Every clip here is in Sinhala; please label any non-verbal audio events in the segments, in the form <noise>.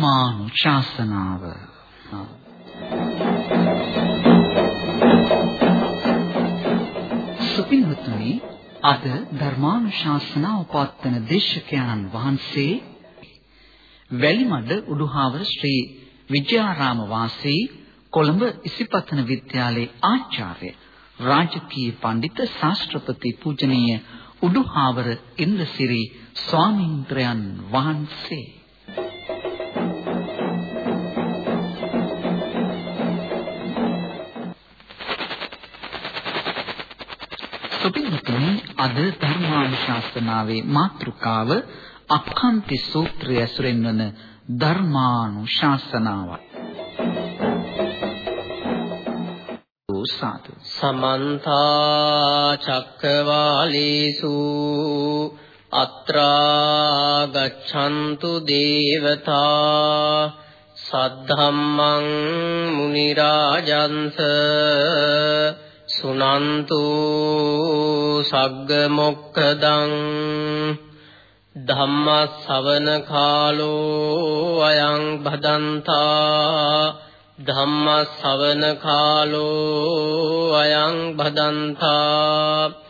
ධර්මානුශාසන ධර්මානුශාසනාව සුපින්වත්නි අද ධර්මානුශාසනාව පවත්වන දේශකයන්න් වහන්සේ වැලිමඩ උඩුහාවර ශ්‍රී විජයාරාම වාසී කොළඹ ඉසිපතන විද්‍යාලයේ ආචාර්ය රාජකීය පඬිත ශාස්ත්‍රපති පූජනීය උඩුහාවර ඉන්ද්‍රසිරි ස්වාමීන්ද්‍රයන් වහන්සේ. අද ධර්මානුශාසනාවේ මාතෘකාව අක්ඛන්ති සූත්‍රය ඇසුරෙන් වන ධර්මානුශාසනාවයි සාදු. සමන්ත චක්කවාලේසු අත්‍රා ගච්ඡන්තු දේවතා සද්ධම්මං මුනි රාජන්ස සුනන්තු සග්ග මොක්ඛදං ධම්ම ශවන කාලෝ අයං භදන්තා ධම්ම ශවන කාලෝ අයං භදන්තා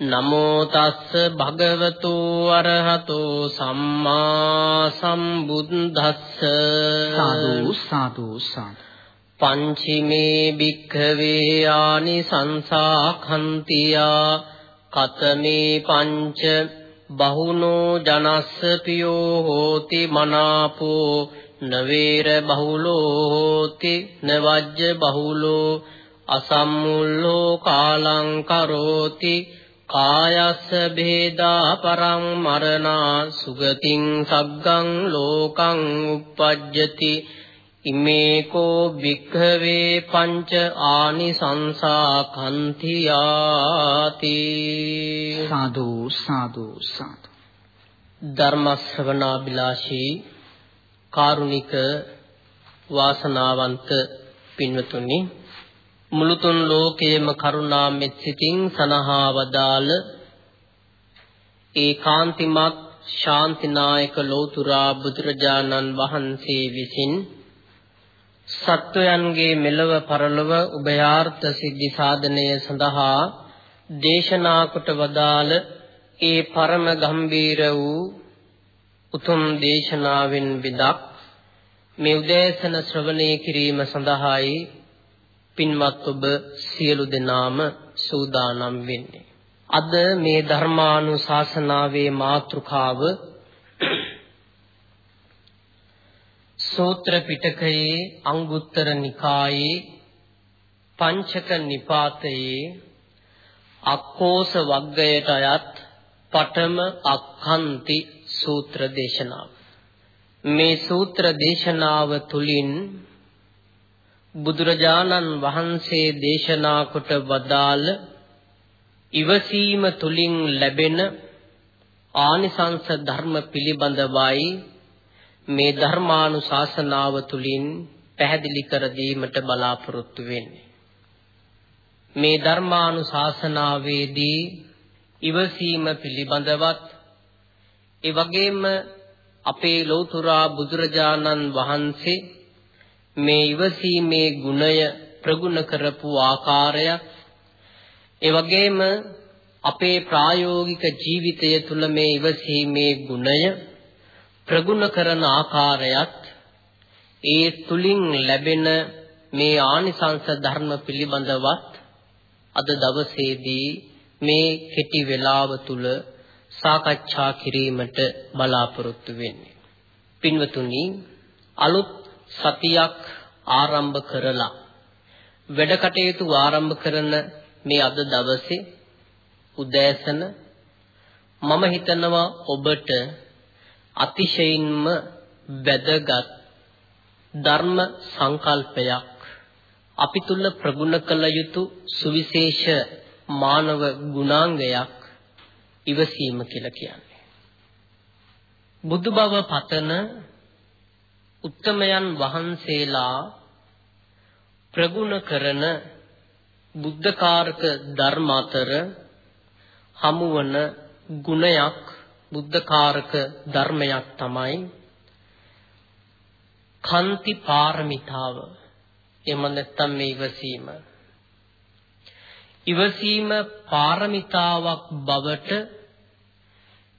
නමෝ තස්ස භගවතු අරහතෝ සම්මා සම්බුද්දස්ස. සාදු සාදු සාදු. පංචිමේ භික්ඛවේ ආනි සංසාඛන්තියා කතමේ පංච බහුනෝ ජනස්ස පියෝ හෝති මනාපෝ. නවේර බහුලෝ හෝති නවජ්ජ බහුලෝ. අසම්මුල්ලෝ කාලං කරෝති කායස්ස බේදා පරං මරණා සුගතින් සග්ගං ලෝකං uppajjati ඉමේකෝ භික්ඛවේ පංච ආනිසංසා කන්තියාති සාදු සාදු සාදු. ධර්ම ශ්‍රවණාබිලාෂී කාරුණික වාසනාවන්ත පින්වතුනි මුළුතුන් ලෝකයේම කරුණා මෙත් සිතින් සනහා වදාළ ඒකාන්තිමත් ශාන්තිනායක ලෝතුරා බුදුරජාණන් වහන්සේ විසින් සත්වයන්ගේ මෙලව පරලොව උභයාර්ථ සිද්ධි සාධනය සඳහා දේශනා කොට වදාළ ඒ පරම ගම්බීර වූ උතුම් දේශනාවෙන් විදක් මේ උදෑසන ශ්‍රවණය කිරීම සඳහායි පින්වත් ඔබ සියලු දෙනාම සූදානම් වෙන්නේ. අද මේ ධර්මානුශාසනාවේ මාතෘකාව <clears throat> සූත්‍ර පිටකයේ අංගුත්තර නිකායේ පංචක නිපාතයේ අක්කෝස වග්ගයට අයත් පඨම අක්ඛන්ති සූත්‍ර දේශනාව. මේ සූත්‍ර දේශනාව තුලින් බුදුරජාණන් වහන්සේ දේශනා කොට වදාළ ඉවසීම තුලින් ලැබෙන ආනිසංස ධර්ම පිළිබඳවයි මේ ධර්මානුශාසනාව තුලින් පැහැදිලි කර දීමට බලාපොරොත්තු වෙන්නේ. මේ ධර්මානුශාසනාවේදී ඉවසීම පිළිබඳවත් ඒ වගේම අපේ ලෞතුරා බුදුරජාණන් වහන්සේ මේ ඉවසීමේ ගුණය ප්‍රගුණ කරපු ආකාරයක් ඒ වගේම අපේ ප්‍රායෝගික ජීවිතය තුළ මේ ඉවසීමේ ගුණය ප්‍රගුණ කරන ආකාරයත් ඒ තුලින් ලැබෙන මේ ආනිසංස ධර්ම පිළිබඳවත් අද දවසේදී මේ කෙටි වේලාව තුල සාකච්ඡා කිරීමට බලාපොරොත්තු වෙන්නේ. පින්වතුනි අලුත් සතියක් ආරම්භ කරලා වැඩ කටයුතු ආරම්භ කරන මේ අද දවසේ උදෑසන මම හිතනවා ඔබට අතිශයින්ම වැදගත් ධර්ම සංකල්පයක් අපි තුල ප්‍රගුණ කළ යුතු සුවිශේෂ මානව ගුණාංගයක් ඉවසීම කියලා කියන්නේ. බුදු බව පතන උත්තමයන් වහන්සේලා ප්‍රගුණ කරන බුද්ධකාරක ධර්ම අතර හමුවන ගුණයක් බුද්ධකාරක ධර්මයක් තමයි කන්ති පාරමිතාව. එහෙම නැත්නම් මේ ඉවසීම. ඉවසීම පාරමිතාවක් බවට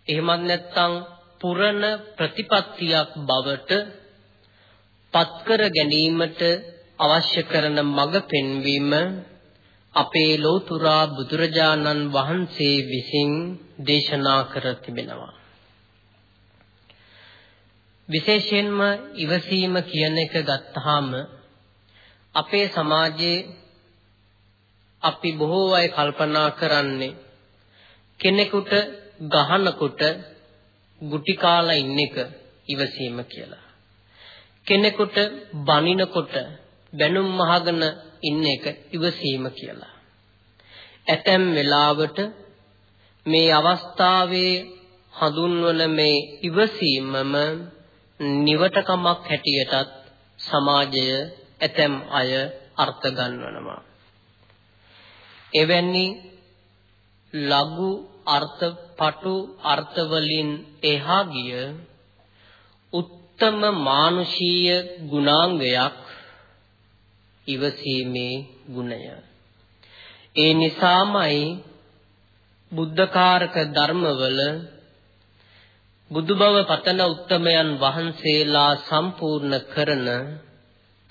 එහෙමත් නැත්නම් පුරණ ප්‍රතිපත්තියක් බවට පත්කර ගැනීමට අවශ්‍ය කරන මඟ පෙන්වීම අපේ ලෝතුරා බුදුරජාණන් වහන්සේ විසින් දේශනා කර තිබෙනවා. විශේෂයෙන්ම ඉවසීම කියන එක ගත්තාම අපේ සමාජයේ අපි බොහෝ අය කල්පනා කරන්නේ කෙනෙකුට ගහනකොට ගුටි කාලා ඉන්න එක ඉවසීම කියලා. කෙනෙකුට බනිනකොට බැනුම් මහගෙන ඉන්න එක ඉවසීම කියලා. ඇතැම් වෙලාවට මේ අවස්ථාවේ හඳුන්වන මේ ඉවසීමම නිවටකමක් හැටියටත් සමාජය ඇතැම් අය අර්ථ ගන්වනවා. එවැනි ලඝු අර්ථ පටු අර්ථ වලින් එහා ගිය උත්තම මානුෂීය ගුණාංගයක් ඉවසීමේ ගුණය. ඒ නිසාමයි බුද්ධකාරක ධර්මවල බුදු බව පතන උත්තමයන් වහන්සේලා සම්පූර්ණ කරන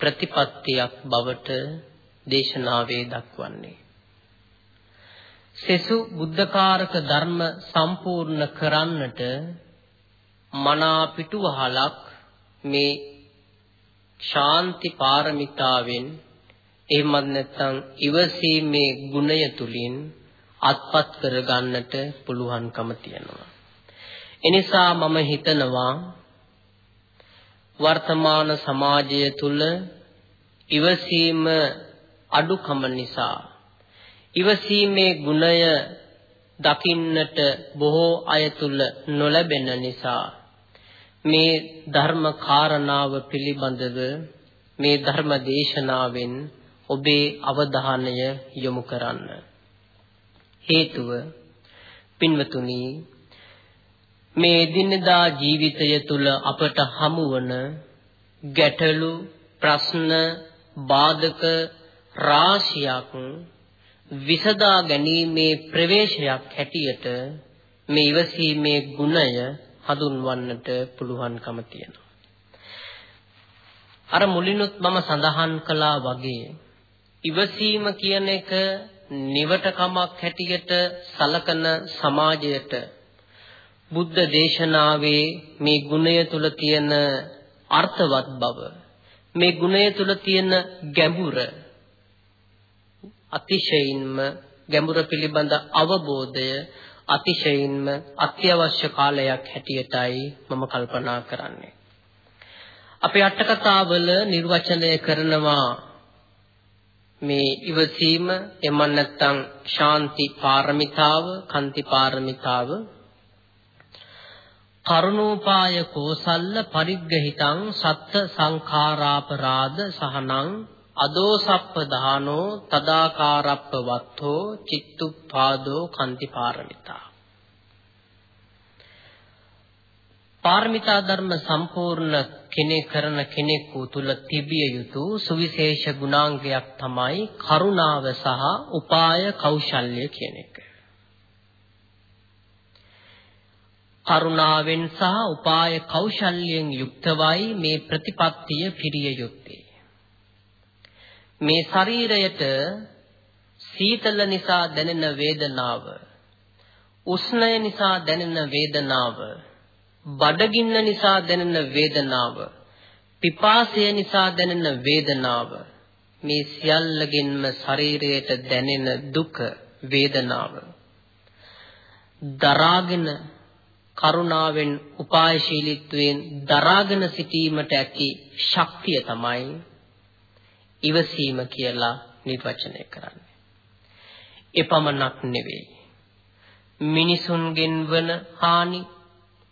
ප්‍රතිපත්තියක් බවට දේශනාවේ දක්වන්නේ. සෙසු බුද්ධකාරක ධර්ම සම්පූර්ණ කරන්නට මනා පිටුවහලක් මේ ශාන්ති පාරමිතාවෙන් එහෙමත් නැත්නම් ඉවසීමේ ගුණය තුලින් අත්පත් කරගන්නට පුළුවන්කම තියෙනවා. එනිසා මම හිතනවා වර්තමාන සමාජය තුල ඉවසීම අඩුකම නිසා ඉවසීමේ ගුණය දකින්නට බොහෝ අය තුල නොලැබෙන නිසා මේ ධර්ම කාරණාව පිළිබඳව මේ ධර්ම දේශනාවෙන් ඔබේ අවධානය යොමු කරන්න. හේතුව පින්වතුනි මේ දිනදා ජීවිතය තුළ අපට හමුවන ගැටලු ප්‍රශ්න බාධක රාශියක් විසදා ගැනීමේ ප්‍රවේශයක් හැටියට මේ ඉවසීමේ ගුණය හඳුන්වන්නට පුළුවන්කම තියෙනවා. අර මුලිනුත් මම සඳහන් කළා වගේ ඉවසීම කියන එක නිවටකමක් හැටියට සලකන සමාජයට බුද්ධ දේශනාවේ මේ ගුණය තුල තියෙන අර්ථවත් බව මේ ගුණය තුල තියෙන ගැඹුර අතිශයින්ම ගැඹුර පිළිබඳ අවබෝධය අතිශයින්ම අත්‍යවශ්‍ය කාලයක් හැටියටයි මම කල්පනා කරන්නේ. අපේ අට කතාවල නිර්වචනය කරනවා මේ ඉවසීම එම නැත්තම් ශාන්ති පාරමිතාව, කන්ති පාරමිතාව කරුණෝපාය කෝසල්ල පරිග්‍රහිතං සත්ත සංඛාරාපරාධ සහනං අදෝසප්ප දානෝ තදාකාරප්ප වත්තෝ චිත්තුප්පාදෝ කන්ති පාරමිතා පාරමිතා ධර්ම සම්පූර්ණ කෙනෙක් කරන කෙනෙකු තුල තිබිය යුතු සුවිශේෂ ගුණාංගයක් තමයි කරුණාව සහ උපාය කෞශල්‍ය කියන එක. කරුණාවෙන් සහ උපාය කෞශල්‍යයෙන් යුක්තවයි මේ ප්‍රතිපත්තිය පිරිය යුත්තේ. මේ ශරීරයට සීතල නිසා දැනෙන වේදනාව උෂ්ණය නිසා දැනෙන වේදනාව බඩගින්න නිසා දැනෙන වේදනාව පිපාසය නිසා දැනෙන වේදනාව මේ සියල්ලකින්ම ශරීරයට දැනෙන දුක වේදනාව. දරාගෙන කරුණාවෙන් උපායශීලීත්වයෙන් දරාගෙන සිටීමට ඇති ශක්තිය තමයි ඉවසීම කියලා නිර්වචනය කරන්නේ. එපමණක් නෙවෙයි. මිනිසුන්ගෙන් වන හානි,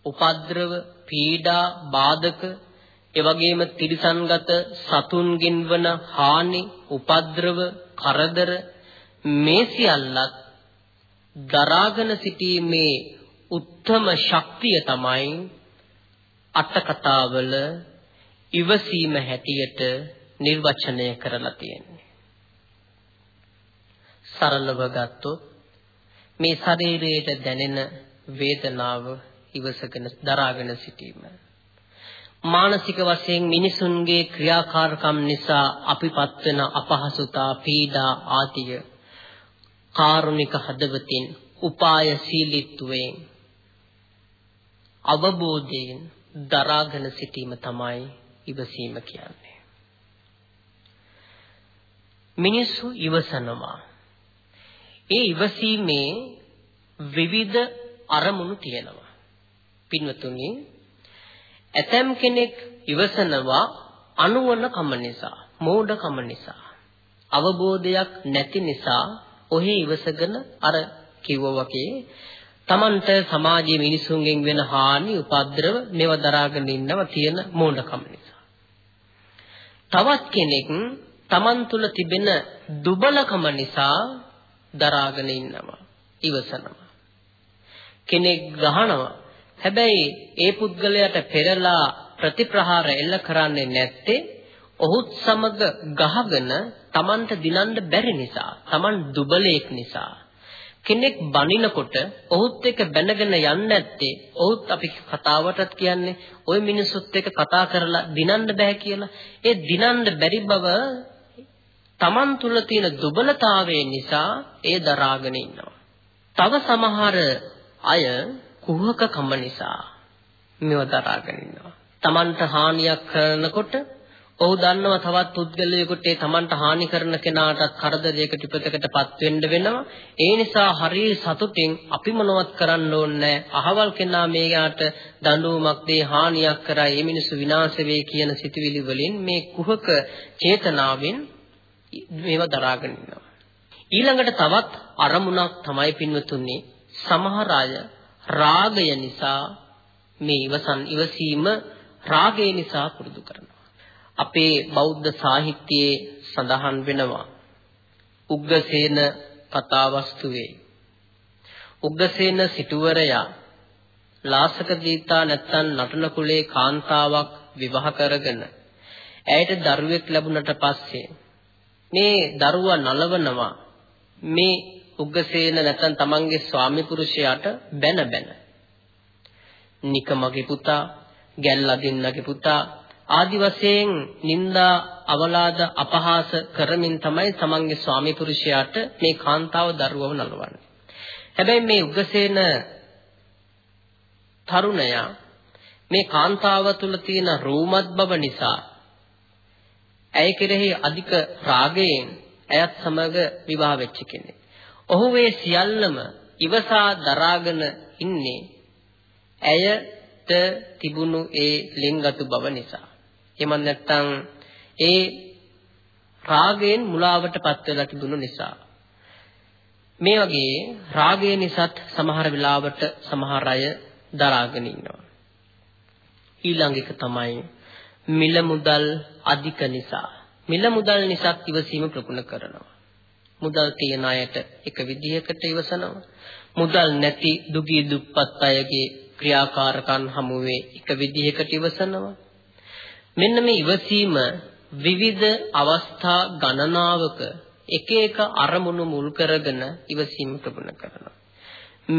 උපද්‍රව, පීඩා, බාධක, එවැගේම තිරිසන්ගත සතුන්ගෙන් වන හානි, උපද්‍රව, කරදර මේ සියල්ලත් දරාගෙන සිටීමේ උත්තම ශක්තිය තමයි අට කතාවල ඉවසීම හැටියට නිර්වචනය කරලා තියෙන්නේ. සරලව ගත්තොත් මේ ශරීරයට දැනෙන වේදනාව ඉවසගෙන දරාගෙන සිටීම මානසික වශයෙන් මිනිසුන්ගේ ක්‍රියාකාරකම් නිසා අපිපත් වෙන අපහසුතා පීඩා ආදිය කාරුණික හදවතින් උපායශීලීත්වයෙන් අවබෝධයෙන් දරාගෙන සිටීම තමයි ඉවසීම කියන්නේ. මිනිස්සු ඉවසනවා. ඒ ඉවසීමේ විවිධ අරමුණු තියෙනවා. පින්වතුනි ඇතම් කෙනෙක් ඉවසනවා අනුවන කම නිසා, මෝඩ කම නිසා, අවබෝධයක් නැති නිසා ඔහේ ඉවසගෙන අර කිව්වා වගේ Tamanට සමාජයේ මිනිසුන්ගෙන් වෙන හානි, උපද්‍රව මේව දරාගෙන ඉන්නව තියෙන මෝඩකම නිසා. තවත් කෙනෙක් Taman තුල තිබෙන දුබලකම නිසා දරාගෙන ඉන්නවා, ඉවසනවා. කෙනෙක් ගහනවා. හැබැයි ඒ පුද්ගලයාට පෙරලා ප්‍රතිප්‍රහාර එල්ල කරන්නේ නැත්තේ ඔහුත් සමග ගහගෙන Tamanට දිනන්න බැරි නිසා, Taman දුබලයෙක් නිසා. කෙනෙක් බනිනකොට ඔහුත් එක්ක බැනගෙන යන්නේ නැත්තේ ඔහුත් අපි කතාවටත් කියන්නේ ওই මිනිස්සුත් එක්ක කතා කරලා දිනන්න බෑ කියලා. ඒ දිනන්න බැරි බව Taman තුල තියෙන දුබලතාවය නිසා ඒ දරාගෙන ඉන්නවා. තව සමහර අය කුහකකම නිසා මේව දරාගෙන ඉන්නවා. Tamanට හානියක් කරනකොට ඔහු දන්නවා තවත් පුද්ගලයෙකුට ඒ Tamanට හානි කරන කෙනාටත් කරදරයකට විපතකටපත් වෙන්න වෙනවා. ඒ නිසා හරිය සතුටින් අපි මොනවත් කරන්න ඕනේ අහවල් කෙනා මේකට දඬුවමක් දෙයි හානියක් කරා මේ මිනිස්සු විනාශ වෙයි කියන සිතුවිලි වලින් මේ කුහක චේතනාවෙන් මේව දරාගෙන ඉන්නවා. ඊළඟට තවත් අරමුණක් තමයි පින්වතුනි සමහර අය රාගය නිසා මේ ඉවසන් ඉවසීම රාගය නිසා පුරුදු කරනවා. අපේ බෞද්ධ සාහිත්‍යයේ සඳහන් වෙනවා උග්ගසේන කතාවස්තුවේ උග්ගසේන සිටුවරයා ලාසක දීතා නැත්තන් නටන කුලේ කාන්තාවක් විවාහ කරගෙන ඇයට දරුවෙක් ලැබුණට පස්සේ මේ දරුවා නලවනවා මේ උග්ගසේන නැත්තන් තමන්ගේ ස්වාමි පුරුෂයාට බැන බැන නිකමගේ පුතා ගැල්ලදින්නගේ පුතා ආදි වශයෙන් නිന്ദා අවලාද අපහාස කරමින් තමයි තමන්ගේ ස්වාමි පුරුෂයාට මේ කාන්තාව දරුවව නලවන්නේ. හැබැයි මේ උගසේන තරුණයා මේ කාන්තාව තුළ තියෙන රූමත් බව නිසා ඇය කෙරෙහි අධික රාගයෙන් ඇයත් සමග විවාහ වෙච්ච කෙනෙක්. ඔහු මේ සියල්ලම ඉවසා දරාගෙන ඉන්නේ ඇයට තිබුණු ඒ ලෙන්ගතු බව නිසා. එහෙම නැත්නම් ඒ රාගයෙන් මුලාවටපත් වෙලා තිබුණු නිසා මේ වගේ රාගය නිසාත් සමහර වෙලාවට සමහර අය දරාගෙන ඉන්නවා ඊළඟ එක තමයි මිල මුදල් අධික නිසා. මිල මුදල් නිසා ඉවසීම ප්‍රගුණ කරනවා. මුදල් තියන අයට එක විදිහකට ඉවසනවා. මුදල් නැති දුගී දුප්පත් අයගේ ක්‍රියාකාරකම් හමුවේ එක විදිහකට ඉවසනවා. මෙන්න මේ ඉවසීම විවිධ අවස්ථා ගණනාවක එක එක අරමුණු මුල් කරගෙන ඉවසීම ප්‍රගුණ කරනවා.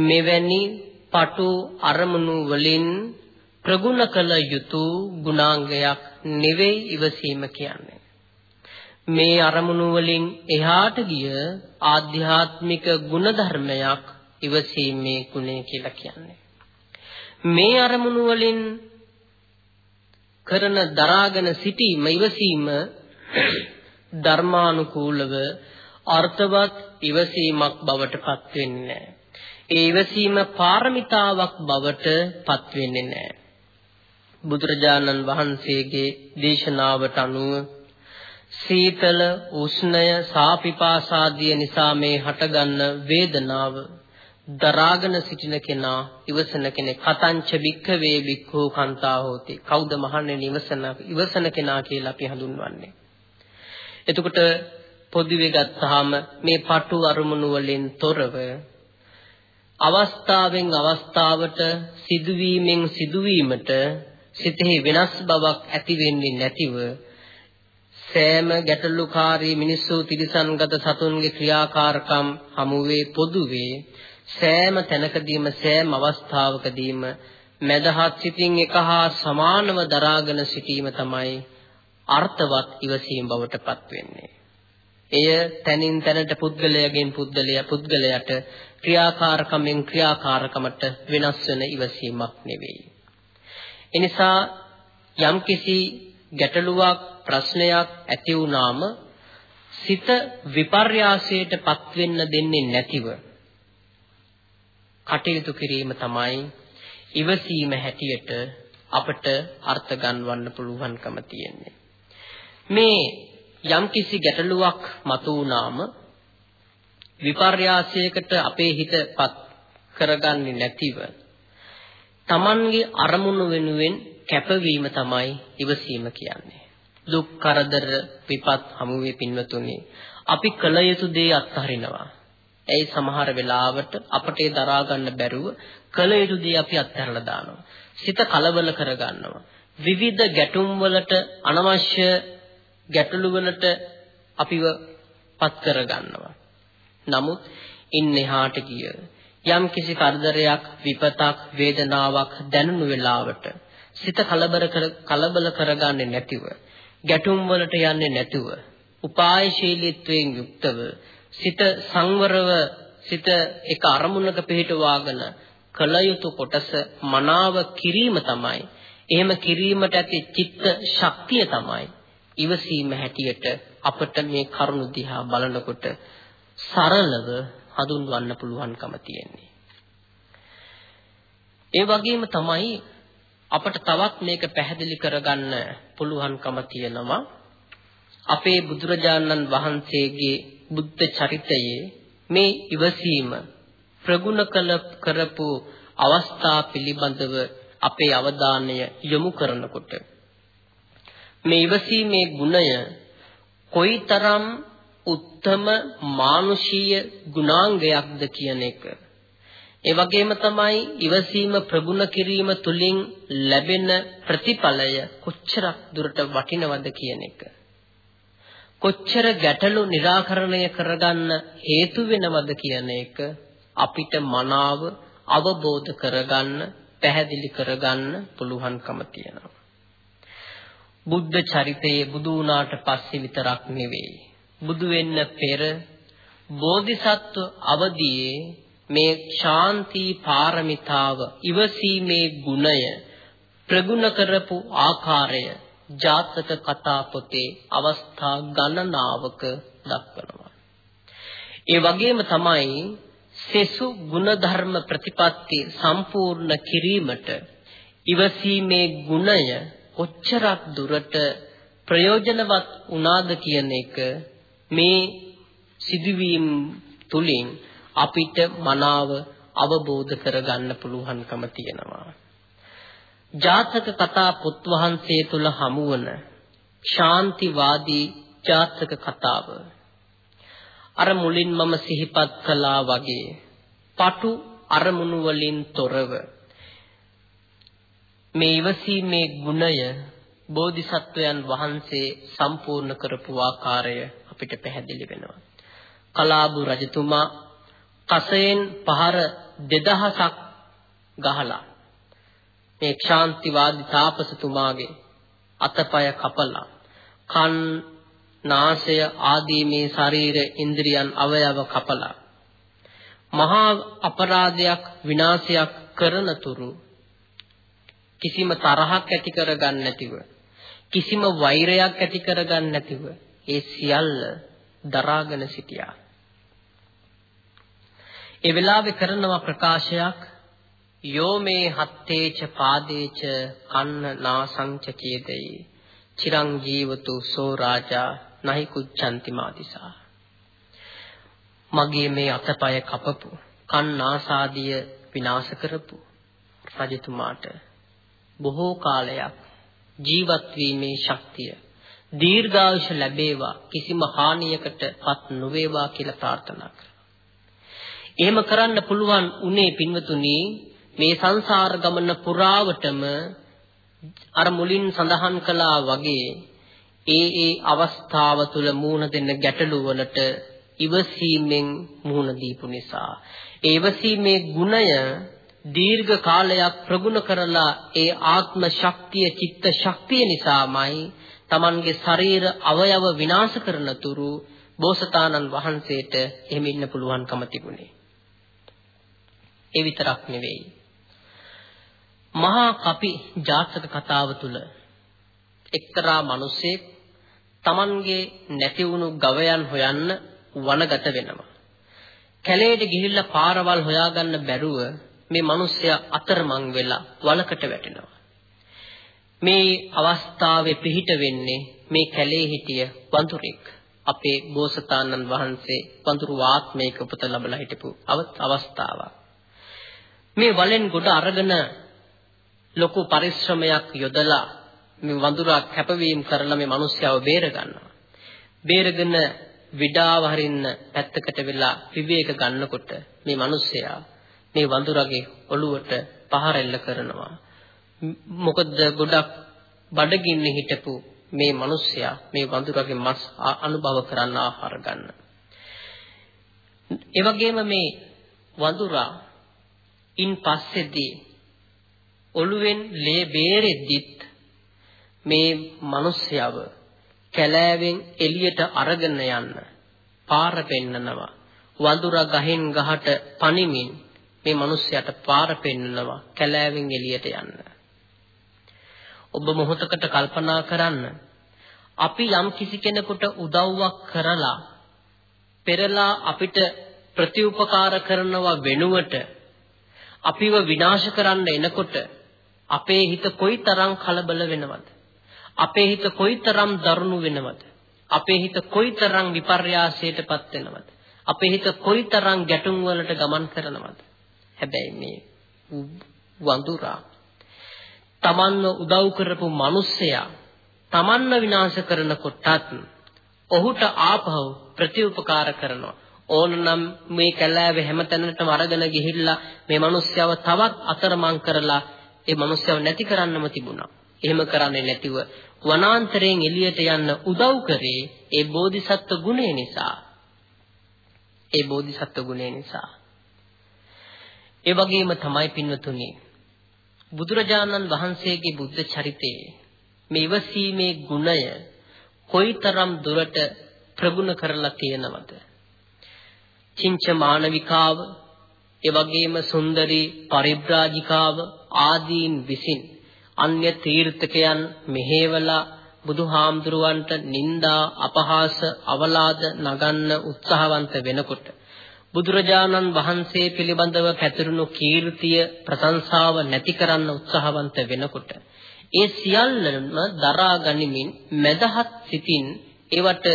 මෙවැනි පටු අරමුණු වලින් ප්‍රගුණ කළ යුතු ගුණාංගයක් නෙවෙයි ඉවසීම කියන්නේ. මේ අරමුණු වලින් එහාට ගිය ආධ්‍යාත්මික ගුණධර්මයක් ඉවසීමේ ගුණය කියලා කියන්නේ. මේ අරමුණු වලින් කරන දරාගෙන සිටීම ඉවසීම <clears throat> ධර්මානුකූලව අර්ථවත් ඉවසීමක් බවට පත් වෙන්නේ ඒ ඉවසීම පාරමිතාවක් බවට පත් වෙන්නේ නැහැ. බුදුරජාණන් වහන්සේගේ දේශනාවට අනුව සීතල උෂ්ණය සාපිපාසාදිය නිසා මේ හටගන්න වේදනාව දරාගෙන සිටින කෙනා ඉවසන කෙනෙක්. කතංච බික්ඛවේ බික්ඛු කන්තා හෝති. කවුද මහන්නේ ඉවසන ඉවසන කෙනා කියලා අපි හඳුන්වන්නේ? එතකොට පොදුවේ ගත්තාම මේ පටු අරුමුණු වලින් තොරව අවස්ථාවෙන් අවස්ථාවට සිදුවීමෙන් සිදුවීමට සිතෙහි වෙනස් බවක් ඇති වෙන්නේ නැතිව සෑම ගැටලුකාරී මිනිස්සු තිරිසන්ගත සතුන්ගේ ක්‍රියාකාරකම් හමුවේ පොදුවේ සෑම තැනකදීම සෑම අවස්ථාවකදීම මදහත් සිතින් එක හා සමානව දරාගෙන සිටීම තමයි අර්ථවත් ඉවසීම බවට පත් වෙන්නේ. එය තනින් තැනට පුද්ගලයාගෙන් පුද්ගලයා පුද්ගලයාට ක්‍රියාකාරකමෙන් ක්‍රියාකාරකමට වෙනස් වෙන ඉවසීමක් නෙවෙයි. එනිසා යම්කිසි ගැටලුවක් ප්‍රශ්නයක් ඇති වුනාම සිත විපර්යාසයට පත් වෙන්න දෙන්නේ නැතිව කටයුතු කිරීම තමයි ඉවසීම හැටියට අපට අර්ථ ගන්වන්න පුළුවන්කම තියෙන්නේ. මේ යම්කිසි ගැටලුවක් මතු වුනාම විපර්යාසයකට අපේ හිතපත් කරගන්නේ නැතිව Tamanගේ අරමුණු වෙනුවෙන් කැපවීම තමයි ඉවසීම කියන්නේ. දුක් කරදර විපත් හමුවේ පින්වතුනි අපි කල යුතු දේ අත්හරිනවා. ඇයි සමහර වෙලාවට අපට ඒ දරා ගන්න බැරුව කල යුතු දේ අපි අත්හැරලා දානවා. සිත කලබල කරගන්නවා. විවිධ ගැටුම් වලට අනවශ්‍ය ගැටලු වලට අපිව පත් කරගන්නවා. නමුත් ඉන්නේහාට ගිය යම් කිසි කරදරයක් විපතක් වේදනාවක් දැනුණු වෙලාවට සිත කලබල කර කලබල කරගන්නේ නැතිව ගැටුම් වලට යන්නේ නැතුව උපායශීලීත්වයෙන් යුක්තව සිත සංවරව සිත එක අරමුණක පිහිටවාගෙන කල යුතු කොටස මනාව කිරීම තමයි. එහෙම කිරීමට ඇති චිත්ත ශක්තිය තමයි ඉවසීම හැටියට අපට මේ කරුණු දිහා බලනකොට සරලව හඳුන්වන්න පුළුවන්කම තියෙන්නේ. ඒ වගේම තමයි අපට තවත් මේක පැහැදිලි කරගන්න පුළුවන්කම තියෙනවා අපේ බුදුරජාණන් වහන්සේගේ බුද්ධ චරිතයේ මේ ඉවසීම ප්‍රගුණ කළ කරපු අවස්ථා පිළිබඳව අපේ අවධානය යොමු කරනකොට මේ ඉවසීමේ ගුණය කොයිතරම් උත්තම මානුෂීය ගුණාංගයක්ද කියන එක. ඒ වගේම තමයි ඉවසීම ප්‍රගුණ කිරීම තුලින් ලැබෙන ප්‍රතිඵලය කොච්චරක් දුරට වටිනවද කියන එක. කොච්චර ගැටලු निराකරණය කරගන්න හේතු වෙනවද කියන එක අපිට මනාව අවබෝධ කරගන්න පැහැදිලි කරගන්න පුළුවන්කම තියෙනවා. බුද්ධ චරිතයේ බුදු වුණාට පස්සේ විතරක් නෙවෙයි. බුදු වෙන්න පෙර බෝධිසත්ව අවදියේ මේ ශාන්ති පාරමිතාව ඉවසීමේ ගුණය ප්‍රගුණ කරපු ආකාරය ජාතක කතා පොතේ අවස්ථා ගණනාවක දක්වනවා. ඒ වගේම තමයි සෙසු ගුණධර්ම ප්‍රතිපත්ති සම්පූර්ණ කිරීමට ඉවසීමේ ගුණය කොච්චරක් දුරට ප්‍රයෝජනවත් වුණාද කියන එක මේ සිදුවීම් තුලින් අපිට මනාව අවබෝධ කරගන්න පුළුවන්කම තියෙනවා. ජාතක කතා පොත් වහන්සේ තුල හමුවන ශාන්තිවාදී ජාතක කතාව අර මුලින් මම සිහිපත් කළා වගේ පටු අරමුණු වලින් තොරව මේ ඉවසීමේ ගුණය බෝධිසත්වයන් වහන්සේ සම්පූර්ණ කරපු ආකාරය අපිට පැහැදිලි වෙනවා. කලාබු රජතුමා කසයෙන් පහර 2000ක් ගහලා මේ ක්ෂාන්තිවාදී තාපසතුමාගේ අතපය කපලා කන් නාසය ආදී මේ ශරීර ඉන්ද්‍රියන් අවයව කපලා මහා අපරාධයක් විනාශයක් කරන තුරු කිසිම තරහක් ඇති කරගන්න නැතිව කිසිම වෛරයක් ඇති කරගන්න නැතිව ඒ සියල්ල දරාගෙන සිටියා. ඒ වෙලාවේ කරනවා ප්‍රකාශයක් යෝ මේ හත්තේච පාදේච කන්න නාසංච චේදේ චිරං ජීවතු සෝ රාජා නහි කුච්ඡanti මාදිසා මගේ මේ අතපය කපපු කන් නාසාදිය විනාශ කරපු රජතුමාට බොහෝ කාලයක් ජීවත් වීමේ ශක්තිය දීර්ඝායුෂ ලැබේවා කිසිම හානියකටපත් නොවේවා කියලා ප්‍රාර්ථනා කරා. එහෙම කරන්න පුළුවන් උනේ පින්වතුනි මේ සංසාර ගමන පුරාවටම අර මුලින් සඳහන් කළා වගේ ඒ ඒ අවස්ථාව තුල මූණ දෙන්න ගැටලු වලට ඉවසීමෙන් මුහුණ දීපු නිසා ඒ ඉවසීමේ ගුණය දීර්ඝ කාලයක් ප්‍රගුණ කරලා ඒ ආත්ම ශක්තිය චිත්ත ශක්තිය නිසාමයි Tamanගේ ශරීර අවයව විනාශ කරන තුරු බෝසතාණන් වහන්සේට එහෙම ඉන්න පුළුවන්කම තිබුණේ. ඒ විතරක් නෙවෙයි. මහා කපි ජාතක කතාව තුල එක්තරා මිනිසෙක් Tamanගේ නැති වුණු ගවයන් හොයන්න වනගත වෙනවා. කැලේට ගිහිල්ලා පාරවල් හොයාගන්න බැරුව මේ මිනිස්සයා අතරමං වෙලා වලකට වැටෙනවා. මේ අවස්ථාවේ පිහිට වෙන්නේ මේ කැලේ හිටිය වඳුරෙක්. අපේ බෝසතාණන් වහන්සේ වඳුරු ආත්මයක උපත ලැබලා හිටපු අවස්ථාවක්. මේ වලෙන් ගොඩ අරගෙන ලොකු පරිශ්‍රමයක් යොදලා මේ වඳුරා කැපවීම කරලා මේ මිනිස්යාව බේර ගන්නවා. බේරගෙන විඩාව හරින්න පැත්තකට වෙලා විවේක ගන්නකොට මේ මිනිස්සයා මේ වඳුරගේ ඔළුවට පහර එල්ල කරනවා. මොකද ගොඩක් බඩගින්නේ හිටපු මේ මිනිස්සයා මේ වඳුරගේ මස් අනුභව කරන්න ආහාර ගන්න. ඒ වගේම මේ වඳුරා ඉන් පස්සේදී ඔළුවෙන් ලේ බේරෙද්දිත් මේ මිනිස්යව කැලෑවෙන් එළියට අරගෙන යන්න පාර පෙන්නනවා වඳුරා ගහෙන් ගහට පනිමින් මේ මිනිස්යාට පාර පෙන්නනවා කැලෑවෙන් එළියට යන්න ඔබ මොහොතකට කල්පනා කරන්න අපි යම් කිසි කෙනෙකුට උදව්වක් කරලා පෙරලා අපිට ප්‍රතිඋපකාර කරනවා වෙනුවට අපිව විනාශ කරන්න එනකොට අපේ හිත කොයිතරම් කලබල වෙනවද? අපේ හිත කොයිතරම් දරුණු වෙනවද? අපේ හිත කොයිතරම් විපර්යාසයටපත් වෙනවද? අපේ හිත කොයිතරම් ගැටුම් වලට ගමන් කරනවද? හැබැයි මේ වඳුරා තමන්ව උදව් කරපු මිනිස්සයා තමන්ව විනාශ කරනකොටත් ඔහුට ආපහු ප්‍රතිඋපකාර කරනවා. ඕනනම් මේ කැලෑවේ හැමතැනටම අරගෙන ගිහිල්ලා මේ මිනිස්යව තවත් අතරමං කරලා ඒ මිනිස්යව නැති කරන්නම තිබුණා. එහෙම කරන්නේ නැතිව වනාන්තරයෙන් එළියට යන්න උදව් කරේ ඒ බෝධිසත්ව ගුණය නිසා. ඒ බෝධිසත්ව ගුණය නිසා. ඒ වගේම තමයි පින්වතුනි බුදුරජාණන් වහන්සේගේ බුද්ධ චරිතයේ මේ ඉවසීමේ ගුණය කොයිතරම් දුරට ප්‍රගුණ කරලා තියෙනවද? චින්ච මානවිකාව, ඒ වගේම සුන්දරී පරිබ්‍රාජිකාව ආදීන් විසින් අන්‍ය තීර්ථකයන් මෙහෙवला බුදුහාමුදුරුවන්ට නිନ୍ଦා අපහාස අවලාද නගන්න උත්සාහවන්ත වෙනකොට බුදුරජාණන් වහන්සේ පිළිබඳව පැතිරුණු කීර්තිය ප්‍රශංසාව නැති කරන්න උත්සාහවන්ත වෙනකොට ඒ සියල්ලම දරා ගනිමින් මදහත් සිතින් ඒවට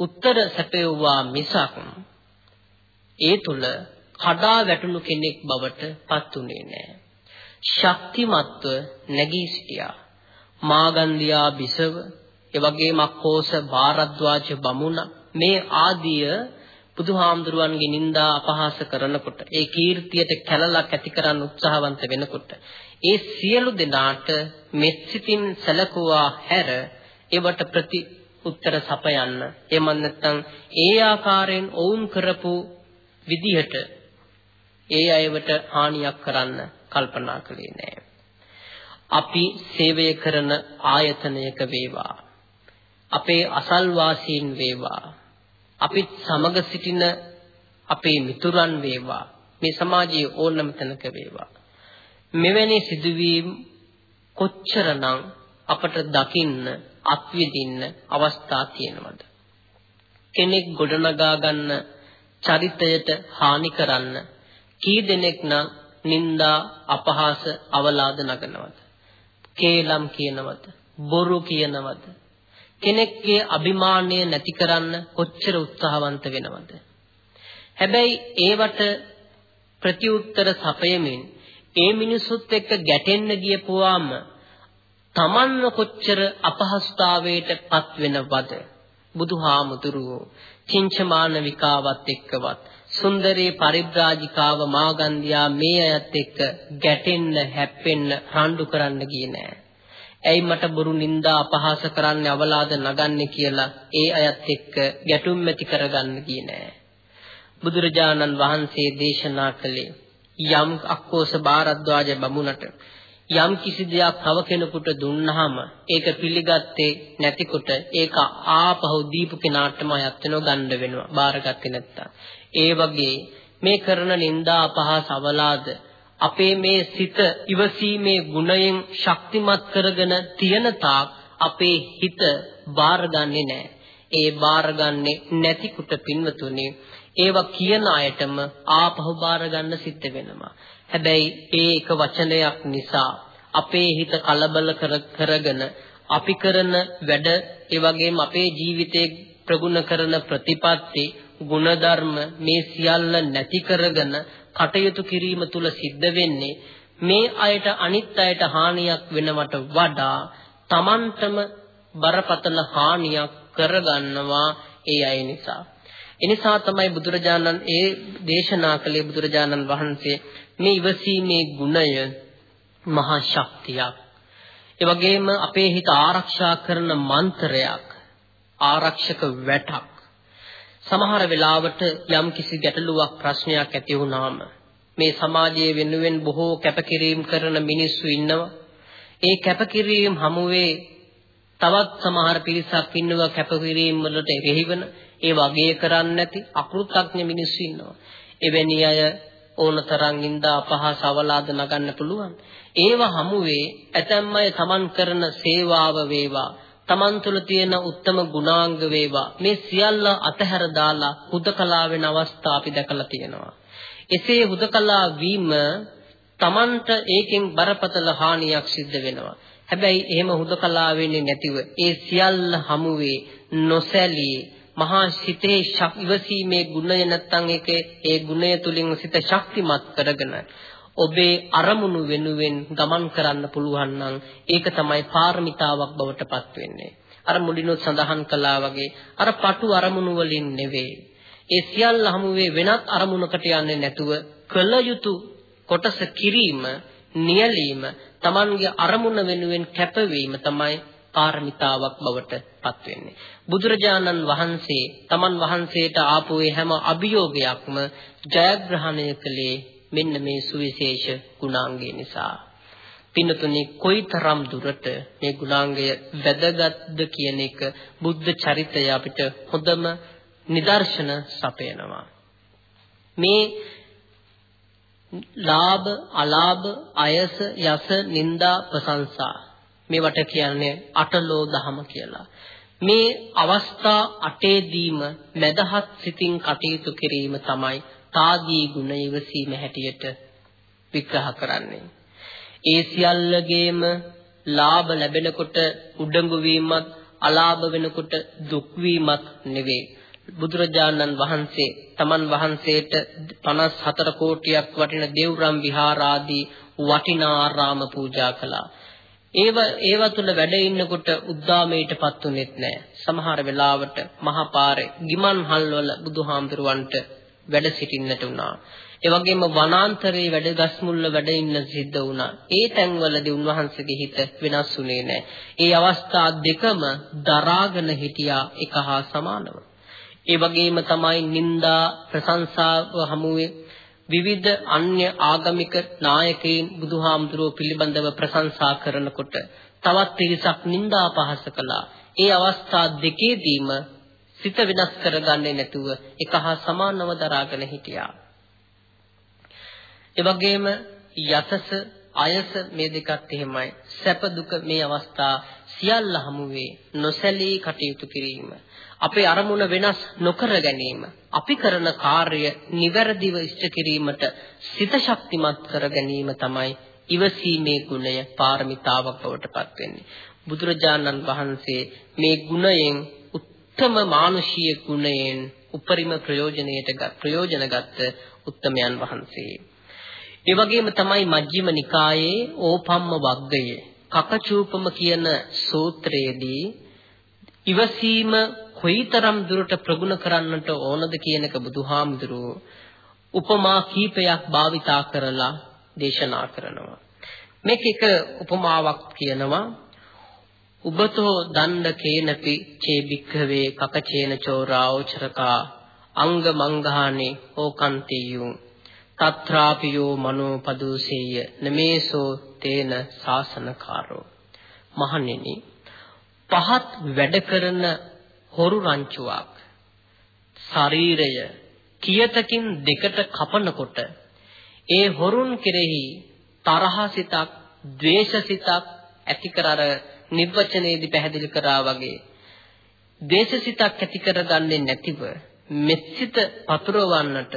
උත්තර සැපෙව්වා මිසක් ඒ තුල කඩා වැටුණු කෙනෙක් බවට පත් උනේ නැහැ. ශක්තිමත්ව නැගී සිටියා. මාගන්ධියා බිසව, ඒ වගේම අක්කෝස භාරද්වාජ බමුණ මේ ආදිය බුදුහාමුදුරුවන්ගේ නිନ୍ଦා අපහාස කරනකොට ඒ කීර්තියට කැලලක් ඇති කරන්න උත්සාහවන්ත වෙනකොට ඒ සියලු දෙනාට මෙත්සිතින් සැලකුවා හැර ඒවට ප්‍රති උත්තර සපයන්න. එමන් නැත්නම් ඒ ආකාරයෙන් ඔවුන් කරපු විදිහට ඒ අයවට හානියක් කරන්න කල්පනා කළේ නැහැ. අපි සේවය කරන ආයතනයක වේවා. අපේ අසල්වාසීන් වේවා. අපිත් සමග සිටින අපේ මිතුරන් වේවා. මේ සමාජයේ ඕනම තැනක වේවා. මෙවැනි සිදුවීම් කොච්චරනම් අපට දකින්න අත්විඳින්න අවස්ථා තියෙනවද? කෙනෙක් ගොඩනගා ගන්න චරිතයට හානි කරන්න කී දෙනෙක් නම් නිന്ദා අපහාස අවලාද නගනවද? කේලම් කියනවද? බොරු කියනවද? කෙනෙක්ගේ අභිමානය නැති කරන්න කොච්චර උත්සාහවන්ත වෙනවද? හැබැයි ඒවට ප්‍රතිඋත්තර සපයමින් ඒ මිනිසුත් එක්ක ගැටෙන්න ගියපුවාම තමන්ව කොච්චර අපහසුතාවයට පත් වෙනවද? බුදුහාමුදුරුවෝ චින්චමාන විකාවත් එක්කවත් සුන්දරේ පරිබ්‍රාජිකාව මාගන්ධියා මේ අයත් එක්ක ගැටෙන්න හැප්පෙන්න රණ්ඩු කරන්න ගියේ නෑ. ඇයි මට බොරු නිନ୍ଦා අපහාස කරන්නේ අවලාද නගන්නේ කියලා ඒ අයත් එක්ක ගැටුම් ඇති කරගන්න කියන්නේ බුදුරජාණන් වහන්සේ දේශනා කළේ යම් අක්කෝස බාරද්වාජ බමුණට යම් කිසි දෙයක් තව කෙනෙකුට දුන්නාම ඒක පිළිගත්තේ නැතිකොට ඒක ආපහු දීපු කෙනාටම අයත් වෙනව ගන්න වෙනවා බාරගත්තේ නැත්තම්. ඒ වගේ මේ කරන නිନ୍ଦා අපහාස අවලාද අපේ මේ සිත ඉවසීමේ ගුණයෙන් ශක්තිමත් කරගෙන තියෙන තාක් අපේ හිත බාරගන්නේ නැහැ. ඒ බාරගන්නේ නැතිකොට පින්වතුනි ඒවා කියන අයටම ආපහු බාරගන්න සිද්ධ වෙනවා. හැබැයි ඒ එක වචනයක් නිසා අපේ හිත කලබල කරගෙන අපි කරන වැඩ ඒ වගේම අපේ ජීවිතේ ප්‍රගුණ කරන ප්‍රතිපත්ති ಗುಣධර්ම මේ සියල්ල නැති කරගෙන කටයුතු කිරීම තුල සිද්ධ වෙන්නේ මේ අයට අනිත් අයට හානියක් වෙනවට වඩා Tamanටම බරපතල හානියක් කරගන්නවා ඒ අය නිසා. එනිසා තමයි බුදුරජාණන් ඒ දේශනා කළේ බුදුරජාණන් වහන්සේ මේ ඉවසීමේ ගුණය මහා ශක්තියක්. ඒ වගේම අපේ හිත ආරක්ෂා කරන මන්ත්‍රයක් ආරක්ෂක වැටක් සමහර වෙලාවට යම් කිසි ගැටලුවක් ප්‍රශ්නයක් ඇති වුණාම මේ සමාජයේ වෙනුවෙන් බොහෝ කැපකිරීම කරන මිනිස්සු ඉන්නවා. ඒ කැපකිරීම හමුවේ තවත් සමහර පිරිසක් ඉන්නවා කැපකිරීම වලට එරෙහිවන ඒ වගේ කරන්නේ නැති අකෘතඥ මිනිස්සු ඉන්නවා. එවැනි අය ඕනතරම් නිന്ദා අපහාස අවලාද නගන්න පුළුවන්. ඒව හමුවේ ඇතැම් අය Taman කරන සේවාව වේවා තමන් තුළ තියෙන උත්තම ගුණාංග වේවා මේ සියල්ල අතහැර දාලා හුදකලා වෙන අවස්ථා අපි දැකලා තියෙනවා. එසේ හුදකලා වීම තමන්ට ඒකෙන් බරපතල හානියක් සිද්ධ වෙනවා. හැබැයි එහෙම හුදකලා වෙන්නේ නැතිව ඒ සියල්ල හමුවේ නොසැලී මහා සිතේ ඉවසීමේ ගුණය නැත්තම් ඒකේ ඒ ගුණය තුලින් සිත ශක්තිමත් කරගෙන ඔබේ අරමුණු වෙනුවෙන් ගමන් කරන්න පුළුවන් නම් ඒක තමයි පාරමිතාවක් බවට පත් වෙන්නේ. අර මුලිනුත් සඳහන් කළා වගේ අර පටු අරමුණු වලින් නෙවෙයි. ඒ සියල්ල හමුවේ වෙනත් අරමුණකට යන්නේ නැතුව කළ යුතු කොටස කිරීම, නියැලීම, Tamanගේ අරමුණ වෙනුවෙන් කැපවීම තමයි පාරමිතාවක් බවට පත් වෙන්නේ. බුදුරජාණන් වහන්සේ තමන් වහන්සේට ආපු හැම අභියෝගයක්ම ජයග්‍රහණය කළේ මෙන්න මේ සුවිශේෂ ගුණාංගය නිසා. පින්නතුනි කොයිතරම් දුරට මේ ගුණාංගය වැදගත්ද කියන එක බුද්ධ චරිතය අපිට හොඳම නිදර්ශන සපයනවා. මේ ලාභ අලාභ අයස යස නිന്ദා ප්‍රශංසා මේවට කියන්නේ අටලෝ දහම කියලා. මේ අවස්ථා අටේදීම මදහත් සිතින් කටයුතු කිරීම තමයි තාදී ගුණ ඉවසීම හැටියට විග්‍රහ කරන්නේ. ඒ සියල්ලගේම ලාභ ලැබෙනකොට උඩඟු වීමත් අලාභ වෙනකොට දුක් වීමත් නෙවෙයි. බුදුරජාණන් වහන්සේ තමන් වහන්සේට 54 කෝටියක් වටින දේවරම් විහාරාදී වටිනා ආරාම පූජා කළා. ඒව ඒව තුල වැඩ ඉන්නකොට උද්දාමයටපත් උනේත් නැහැ. සමහර වෙලාවට මහා පාරේ ගිමන් හල්වල බුදුහාමුදුරුවන්ට වැඩ සිටින්නට වුණා. ඒ වගේම වනාන්තරයේ වැඩ ගස්මුල්ල වැඩ ඉන්න සිද්ධ වුණා. ඒ තැන්වලදී උන්වහන්සේගේ හිත වෙනස් වුණේ නැහැ. ඒ අවස්ථා දෙකම දරාගෙන හිටියා එක හා සමානව. ඒ වගේම තමයි නිന്ദා ප්‍රශංසාව හමුවේ විවිධ අන්‍ය ආගමික නායකයින් බුදුහාමුදුරුව පිළිබඳව ප්‍රශංසා කරනකොට තවත් තිරසක් නිന്ദා පහස කළා. ඒ අවස්ථා දෙකේදීම සිත විනාශ කරගන්නේ නැතුව එක හා සමානව දරාගෙන හිටියා. ඒ වගේම යසස අයස මේ දෙකත් එහෙමයි. සැප දුක මේ අවස්ථා සියල්ල හමුවේ නොසැලී කටයුතු කිරීම. අපේ අරමුණ වෙනස් නොකර ගැනීම. අපි කරන කාර්ය නිවැරදිව ඉෂ්ට කිරීමට සිත ශක්තිමත් කර ගැනීම තමයි ඉවසීමේ ගුණය පාරමිතාවක් බවට පත් වෙන්නේ. බුදුරජාණන් වහන්සේ මේ ගුණයෙන් උත්තම මානුෂීය ගුණයෙන් උපරිම ප්‍රයෝජනයට ප්‍රයෝජනගත් උත්තමයන් වහන්සේ. ඒ වගේම තමයි මජ්ක්‍ධිම නිකායේ ඕපම්ම වග්ගයේ කකචූපම කියන සූත්‍රයේදී ඉවසීම කොයිතරම් දුරට ප්‍රගුණ කරන්නට ඕනද කියන එක බුදුහාමුදුරුවෝ උපමා කීපයක් භාවිතා කරලා දේශනා කරනවා. මේක එක උපමාවක් කියනවා උබතෝ දණ්ඩ කේනපි චේ භික්ඛවේ කකචේන චෝරාෝචරකා අංග මංගහානේ ඕකන්තියු තත්‍රාපියෝ මනෝ පදුසේය නමේසෝ තේන සාසනකාරෝ මහණෙනි පහත් වැඩ කරන හොරු රංචුවක් ශරීරය කියතකින් දෙකට කපනකොට ඒ හොරුන් කෙරෙහි තරහසිතක්, ද්වේෂසිතක් ඇති කර අර නිර්වචනයේදී පැහැදිලි කරා වගේ ද්වේෂසිතක් ඇති කරගන්නේ නැතිව මෙත්සිත පතුරවන්නට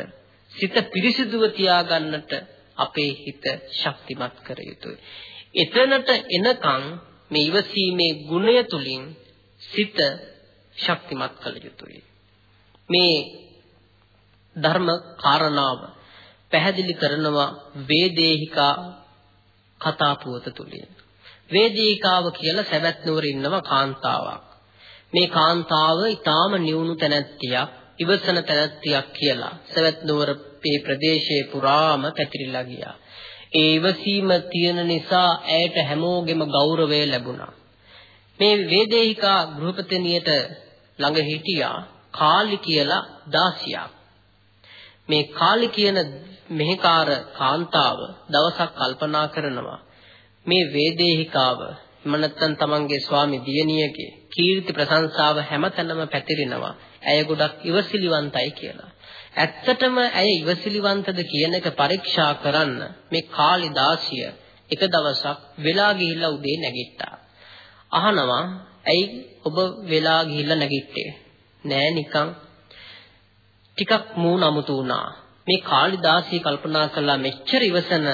සිත පිරිසිදුව තියාගන්නට අපේ හිත ශක්තිමත් කර යුතුයි. එතනට එනකන් මේ ඉවසීමේ ගුණය තුලින් සිත ශක්තිමත් කළ යුතුයි. මේ ධර්ම කාරණාව පැහැදිලි කරනවා වේදේහිකා කතා පුවත තුලින්. වේදේහිකාව කියලා සවැත් නුවර ඉන්නවා කාන්තාවක්. මේ කාන්තාව ඊටාම නිවුණු තැනැත්තියක්, ඉවසන තැනැත්තියක් කියලා සවැත් නුවර මේ ප්‍රදේශයේ පුරාම පැතිරිලා ගියා. ඒ ඉවසීම තියෙන නිසා ඇයට හැමෝගෙම ගෞරවය ලැබුණා. මේ වේදේහිකා ගෘහපතිනියට ළඟ හිටියා කාලි කියලා දාසියක්. මේ කාලි කියන මෙහෙකාර කාන්තාව දවසක් කල්පනා කරනවා මේ වේදේහිකාව එම නැත්තම් තමන්ගේ ස්වාමි දියණියගේ කීර්ති ප්‍රශංසාව හැමතැනම පැතිරෙනවා. ඇය ගොඩක් ඉවසිලිවන්තයි කියලා. ඇත්තටම ඇය ඉවසිලිවන්තද කියන එක පරීක්ෂා කරන්න මේ කාලිදාසිය එක දවසක් වෙලා ගිහිල්ලා උදේ නැගිට්ටා. අහනවා ඇයි ඔබ වෙලා ගිහිල්ලා නැගිට්ටේ? නෑ නිකන් ටිකක් මූණ අමුතු වුණා. මේ කාලිදාසිය කල්පනා කළා මෙච්චර ඉවසන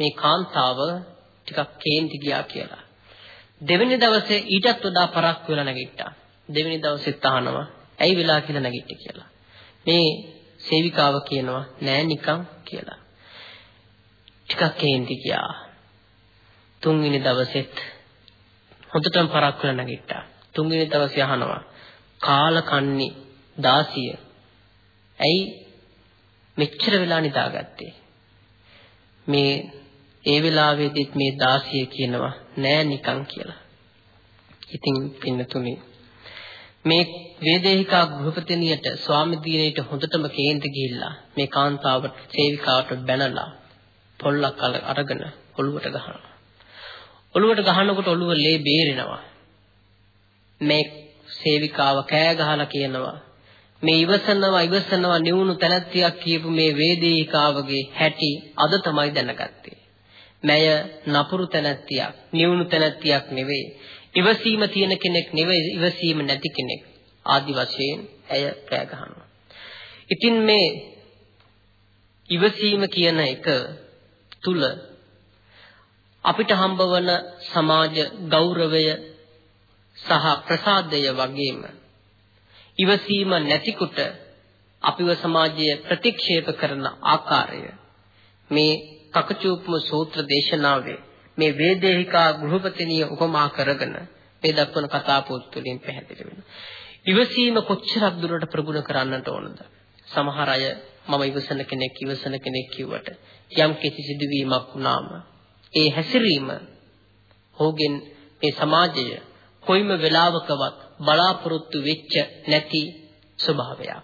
මේ කාන්තාව ටිකක් කේන්ති ගියා කියලා. දෙවෙනි දවසේ ඊටත් වඩා පරක් වෙලා නැගිට්ටා. දෙවෙනි දවසෙත් අහනවා ඇයි වෙලා කියලා නැගිට්ටේ කියලා. මේ සේවිකාව කියනවා නෑ නිකන් කියලා. ටිකක් කේන්ති ගියා. තුන්වෙනි දවසෙත් හොඳටම පරක් වෙලා නැගිට්ටා. තුන්වෙනි දවසේ අහනවා කාලකන්නි දාසිය ඇයි මෙච්චර වෙලා නිදාගත්තේ මේ ඒ වෙලාවේදීත් මේ දාසිය කියනවා නෑ නිකන් කියලා. ඉතින් පින්නතුනි මේ වේදේහිකා ගෘහපතිනියට ස්වාමි දිනේට හොඳටම කේන්ති ගිහිල්ලා මේ කාන්තාවට සේවිකාවට බැනලා පොල්ලක් අරගෙන ඔළුවට ගහනවා. ඔළුවට ගහනකොට ඔළුව ලේ බේරෙනවා. මේ සේවිකාව කෑ ගහලා කියනවා මේ ඉවසනවා ඉවසනවා නිවුණු තැනැත්තියක් කියපු මේ වේදේහිකාවගේ හැටි අද තමයි දැනගත්තේ. මැය නපුරු තැනැත්තියක්, නිවුණු තැනැත්තියක් නෙවෙයි. ඉවසීම තියෙන කෙනෙක් නෙවෙයි, ඉවසීම නැති කෙනෙක්. ආදි වශයෙන් ඇය කෑ ගහනවා. ඉතින් මේ ඉවසීම කියන එක තුල අපිට හම්බවන සමාජ ගෞරවය සහ ප්‍රසාදය වගේම ඉවසීම නැතිකොට අපිව සමාජය ප්‍රතික්ෂේප කරන ආකාරය මේ කකචූපම සූත්‍ර දේශනාවේ මේ වේදේහිකා ගෘහපතිනිය උපමා කරගෙන මේ දක්වන කතා පොත් තුළින් පැහැදිලි වෙනවා. ඉවසීම කොච්චරක් දුරට ප්‍රගුණ කරන්නට ඕනද? සමහර අය මම ඉවසන කෙනෙක් ඉවසන කෙනෙක් කිව්වට යම් කිසි සිදුවීමක් වුණාම ඒ හැසිරීම හොගෙන් මේ සමාජය කොයිම වෙලාවකවත් බලාපොරොත්තු වෙච්ච නැති ස්වභාවයක්.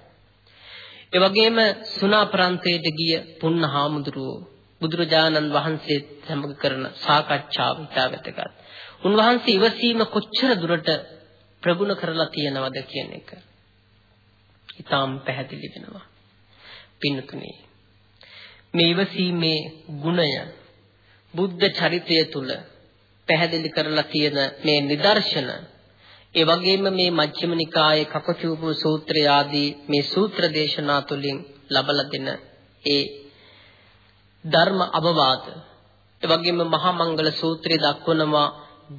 ඒ වගේම සුණා ප්‍රාන්තයට ගිය පුන්නහාමුදුරුවෝ බුදුරජාණන් වහන්සේ සමග කරන සාකච්ඡාව ඉතා වැදගත්. උන්වහන්සේ ඉවසීම කොච්චර දුරට ප්‍රගුණ කරලා තියෙනවද කියන එක. ඊටාම් පැහැදිලි වෙනවා. පින්නතුනේ මේ ඉවසීමේ ගුණය බුද්ධ චරිතය තුල පැහැදිලි කරලා තියෙන මේ නිදර්ශන ඒ වගේම මේ මජ්ක්‍ධිම නිකායේ කකචූප සූත්‍රය ආදී මේ සූත්‍ර දේශනා තුළින් ලබලා දෙන ඒ ධර්ම අවවාද ඒ වගේම මහා මංගල සූත්‍රය දක්වනවා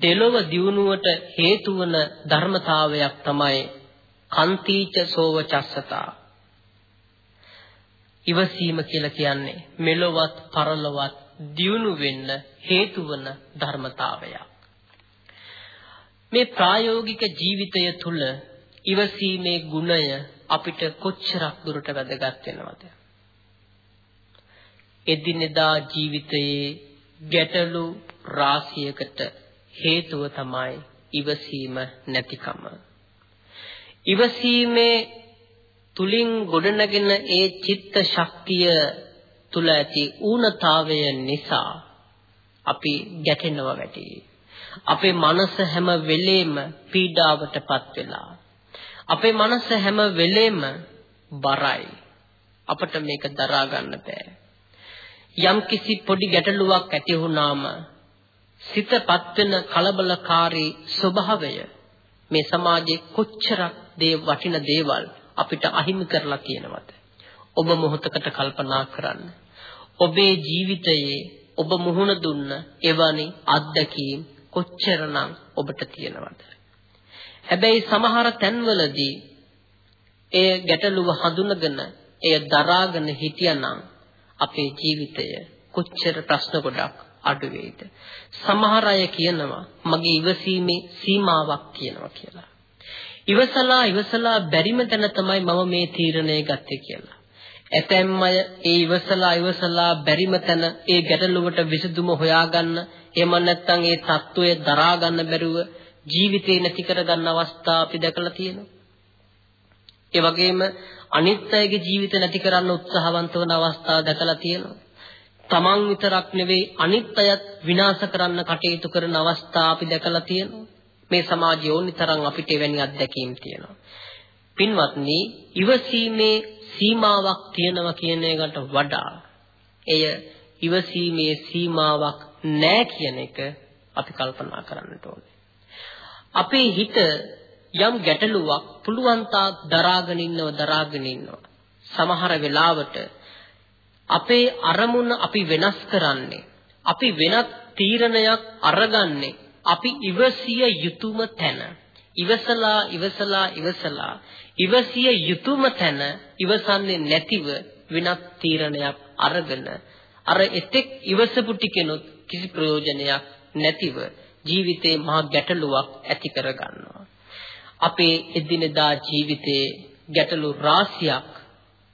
දෙලොව දියුණුවට හේතු වන ධර්මතාවයක් තමයි කන්තිච සෝවචස්සතා. ඉවසීම කියලා කියන්නේ මෙලොවත් පරලොවත් දියුණු වෙන්න හේතු වන ධර්මතාවයක්. මේ ප්‍රායෝගික ජීවිතය තුළ ඉවසීමේ ගුණය අපිට කොච්චරක් දුරට වැදගත් වෙනවද? එදිනෙදා ජීවිතයේ ගැටලු රාශියකට හේතුව තමයි ඉවසීම නැතිකම. ඉවසීමේ තුලින් ගොඩනගෙන ඒ චිත්ත ශක්තිය තුල ඇති ඌනතාවය නිසා අපි ගැටෙනවා වැටි. අපේ මනස හැම වෙලේම පීඩාවටපත් වෙලා. අපේ මනස හැම වෙලේම බරයි. අපට මේක දරා ගන්න බෑ. යම්කිසි පොඩි ගැටලුවක් ඇති වුණාම සිතපත් වෙන කලබලකාරී ස්වභාවය මේ සමාජයේ කොච්චරක් දේ වටින දේවල් අපිට අහිමි කරලා තියෙනවද? ඔබ මොහොතකට කල්පනා කරන්න. ඔබේ ජීවිතයේ ඔබ මුහුණ දුන්න එවැනි අත්දැකීම් කොච්චරනම් ඔබට තියෙනවද? හැබැයි සමහර තැන්වලදී ඒ ගැටලුව හඳුනගෙන එය දරාගෙන හිටියනම් අපේ ජීවිතය කොච්චර ප්‍රශ්න ගොඩක් අඩු වෙයිද සමහර අය කියනවා මගේ ඉවසීමේ සීමාවක් කියනවා කියලා. ඉවසලා ඉවසලා බැරිම තැන තමයි මම මේ තීරණය ගත්තේ කියලා. ඇතැම් අය ඒ ඉවසලා ඉවසලා බැරිම තැන ඒ ගැටලුවට විසඳුම හොයාගන්න එහෙම නැත්නම් ඒ தত্ত্বය දරා ගන්න බැරුව ජීවිතේ නැති කර ගන්න අවස්ථා අපි දැකලා තියෙනවා. ඒ වගේම අනිත් අයගේ ජීවිත නැති කරන්න උත්සාහවන්ත වන අවස්ථා දැකලා තියෙනවා. තමන් විතරක් නෙවෙයි අනිත් අයත් විනාශ කරන්න කටයුතු කරන අවස්ථා අපි දැකලා තියෙනවා. මේ සමාජයේ ඕනිතරම් අපිට එවැනි අත්දැකීම් තියෙනවා. පින්වත්නි, ඉවසීමේ සීමාවක් තියෙනවා කියන එකට වඩා එය ඉවසීමේ සීමාවක් නැහැ කියන එක අපි කල්පනා කරන්නට ඕනේ. අපේ හිත යම් ගැටලුවක් පුළුවන් තාක් දරාගෙන ඉන්නව දරාගෙන ඉන්නවා. සමහර වෙලාවට අපේ අරමුණ අපි වෙනස් කරන්නේ අපි වෙනත් තීරණයක් අරගන්නේ අපි ඉවසිය යුතුයම තැන ඉවසලා ඉවසලා ඉවසලා ඉවසිය යුතුයම තැන ඉවසන්නේ නැතිව වෙනත් තීරණයක් අරගෙන අර එතෙක් ඉවසපු ටිකෙනුත් කිසි ප්‍රයෝජනයක් නැතිව ජීවිතේ මහා ගැටලුවක් ඇති කර ගන්නවා. අපේ එදිනෙදා ජීවිතයේ ගැටලු රාශියක්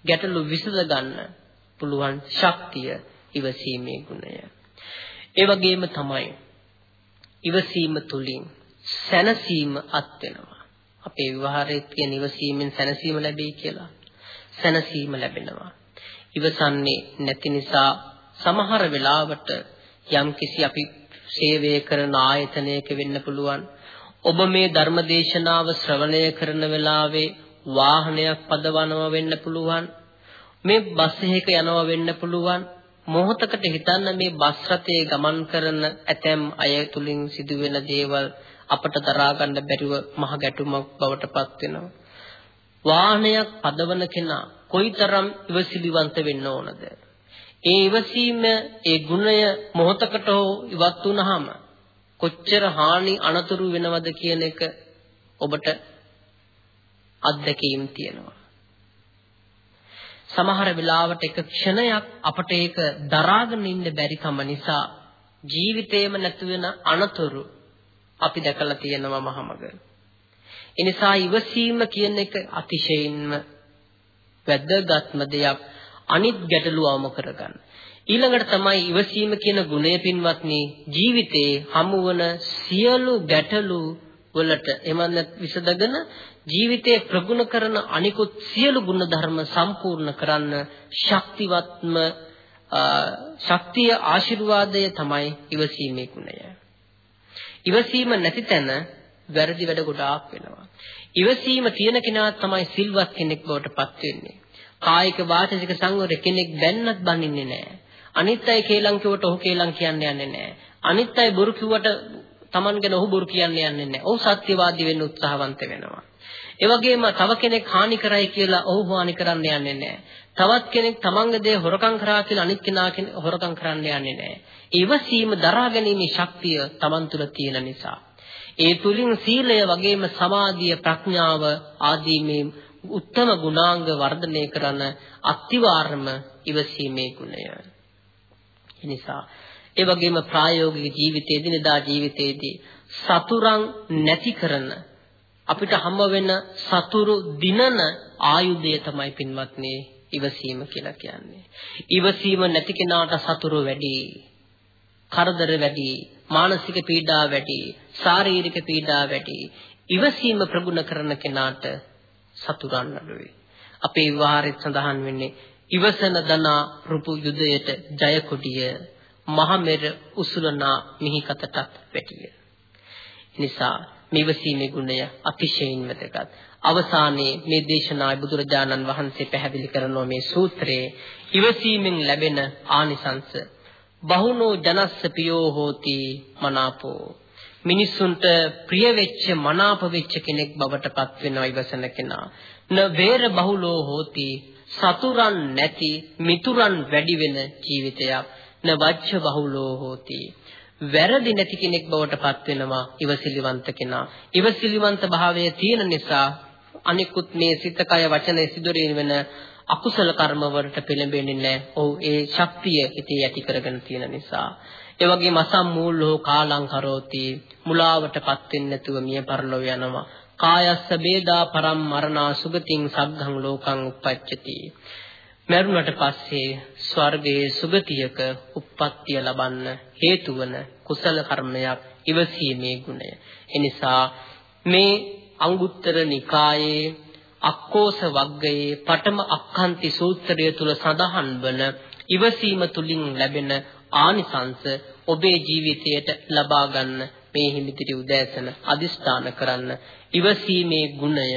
ගැටලු විසඳ ගන්න පුළුවන් ශක්තිය ඉවසීමේ ගුණය. ඒ වගේම තමයි ඉවසීම තුලින් සැනසීම අත් වෙනවා. අපේ විවහාරයේ තියෙන ඉවසීමෙන් සැනසීම ලැබෙයි කියලා. සැනසීම ලැබෙනවා. ඉවසන්නේ නැති නිසා සමහර වෙලාවට යම්කිසි අපි සේවය කරන ආයතනයක වෙන්න පුළුවන්. ඔබ මේ ධර්මදේශනාව ශ්‍රවණය කරන වෙලාවේ වාහනයක් පදවනවා වෙන්න පුළුවන්. මේ බස් එකක යනවා වෙන්න පුළුවන්. මොහොතකට හිතන්න මේ බස් රථයේ ගමන් කරන ඇතැම් අය තුලින් සිදුවෙන දේවල් අපට දරා ගන්න බැරිව මහ ගැටුමක් බවට පත් වෙනවා. වාහනයක් පදවන කෙනා කොයිතරම් ඉවසිලිවන්ත වෙන්න ඕනද? ඒ ඉවසීම ඒ ගුණය මොහොතකට හෝ ඉවත් වුනහම කොච්චර හානි අනතුරු වෙනවද කියන එක ඔබට අත්දැකීම් තියෙනවා. සමහර වෙලාවට එක ක්ෂණයක් අපට ඒක දරාගෙන ඉන්න බැරි කම නිසා ජීවිතේම නැතු වෙන අනතුරු අපි දැකලා තියෙනවා මහමග. එනිසා ඉවසීම කියන එක අතිශයින්ම වැදගත්ම දෙයක්. අනිත් ගැටලුවම කරගන්න. ඊළඟට තමයි ඉවසීම කියන ගුණය පින්වත්නි ජීවිතේ හමුවන සියලු ගැටලු වලට එමන්න විසඳගෙන ජීවිතේ ප්‍රගුණ කරන අනිකුත් සියලු ගුණ ධර්ම සම්පූර්ණ කරන්න ශක්තිවත්ම ශක්තිය ආශිර්වාදය තමයි ඉවසීමේ ගුණය. ඉවසීම නැති තැන වැරදි වැඩ ගොඩාක් වෙනවා. ඉවසීම තියෙන කෙනා තමයි සිල්වත් කෙනෙක් බවට පත් වෙන්නේ. කායික වාචික සංවර කෙනෙක් දැන්නත් බනින්නේ නැහැ. අනිත් අය කේලම් කිව්වට ඔහු කේලම් කියන්නේ යන්නේ නැහැ. අනිත් අය බොරු කිව්වට Taman ගැන ඔහු බොරු කියන්නේ යන්නේ නැහැ. ඔහු සත්‍යවාදී වෙන්න උත්සාහවන්ත වෙනවා. ඒ වගේම තව කෙනෙක් හානි කරයි කියලා ඔහු හානි කරන්න යන්නේ නැහැ. තවත් කෙනෙක් තමන්ගේ දේ හොරකම් කරා කියලා අනිත් කෙනා හොරකම් කරන්න යන්නේ නැහැ. ඉවසීම දරා ගැනීමේ ශක්තිය තමන් තුළ තියෙන නිසා. ඒ තුලින් සීලය වගේම සමාධිය ප්‍රඥාව ආදී මේ උත්තම ගුණාංග වර්ධනය කරන අත්විවරම ඉවසීමේ ගුණය. එනිසා ඒ වගේම ප්‍රායෝගික ජීවිතයේ දිනදා ජීවිතයේදී සතුරන් නැති කරන අපිට හම්බ වෙන සතුරු දිනන ආයුධය තමයි පින්වත්නි ඉවසීම කියලා කියන්නේ. ඉවසීම නැති කෙනාට සතුරු වැඩි. කරදර වැඩි, මානසික පීඩා වැඩි, ශාරීරික පීඩා වැඩි. ඉවසීම ප්‍රගුණ කරන කෙනාට සතුරන් අඩුයි. අපේ විවාහරෙත් සඳහන් වෙන්නේ ඉවසන දනා රුපු යුදයට ජය කොටිය මහමෙර උසුලනා මිහිකතටත් වැටිය. නිසා මෙවසීමේ ගුණය අතිශයින් වැදගත්. අවසානයේ මේ දේශනාවේ බුදුරජාණන් වහන්සේ පැහැදිලි කරන මේ සූත්‍රයේ ඉවසීමෙන් ලැබෙන ආනිසංස බහුනෝ ජනස්ස පියෝ හෝති මනාපෝ මිනිසුන්ට ප්‍රිය වෙච්ච මනාප වෙච්ච කෙනෙක් බවට පත් වෙනවා ඉවසන කෙනා න වේර බහුලෝ හෝති සතුරන් නැති මිතුරන් වැඩි වෙන ජීවිතයක් න වච්ච බහුලෝ හෝති වැරදි නැති කෙනෙක් බවට පත් වෙනවා ඉවසිලිවන්ත කෙනා ඉවසිලිවන්ත භාවය තියෙන නිසා අනිකුත් මේ සිත කය වචන සිදුරින් වෙන අකුසල කර්ම වලට පෙළඹෙන්නේ නැහැ. ඔව් ඒ ශක්තිය හිතේ ඇති කරගෙන තියෙන නිසා. ඒ වගේම අසම්මූලෝ කාලං කරෝති මුලාවටපත් වෙන්නේ නැතුව මිය පරලොව යනවා. කායස්ස බේදා පරම් මරණා සුගතින් සග්ගං ලෝකං උප්පච්චති. මරුණට පස්සේ ස්වර්ගයේ සුගතියක උප්පත්තිය ලබන්න හේතු වන කුසල කර්මයක් ඉවසීමේ ගුණය. එනිසා මේ අංගුත්තර නිකායේ අක්කෝස වග්ගයේ පඨම අක්ඛන්ති සූත්‍රය තුල සඳහන් වන ඉවසීම තුලින් ලැබෙන ආනිසංස ඔබේ ජීවිතයට ලබා ගන්න මේ හිමිතිරි උදෑසන අදිස්ථාන කරන්න. ඉවසීමේ ගුණය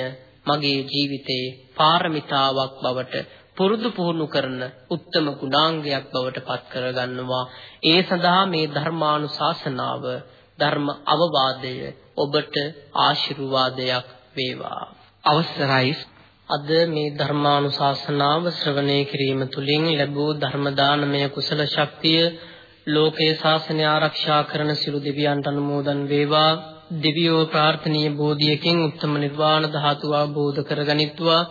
මගේ ජීවිතේ පාරමිතාවක් බවට පුරුදු පුහුණු කරන උත්තම ගුණාංගයක් බවට පත් කරගන්නවා. ඒ සඳහා මේ ධර්මානුශාසනාව ධර්ම අවවාදය ඔබට ආශිර්වාදයක් වේවා. අවසරයි. අද මේ ධර්මානුශාසනාව ශ්‍රවණය කිරීම තුළින් ලැබූ ධර්ම දානමය කුසල ශක්තිය ලෝකේ ශාසනය ආරක්ෂා කරන සිළු දෙවියන්ට අනුමෝදන් වේවා. දිව්‍යෝ ප්‍රාර්ථනීය බෝධියකින් උත්තම නිර්වාණ ධාතුව අවබෝධ කරගනිත්වා.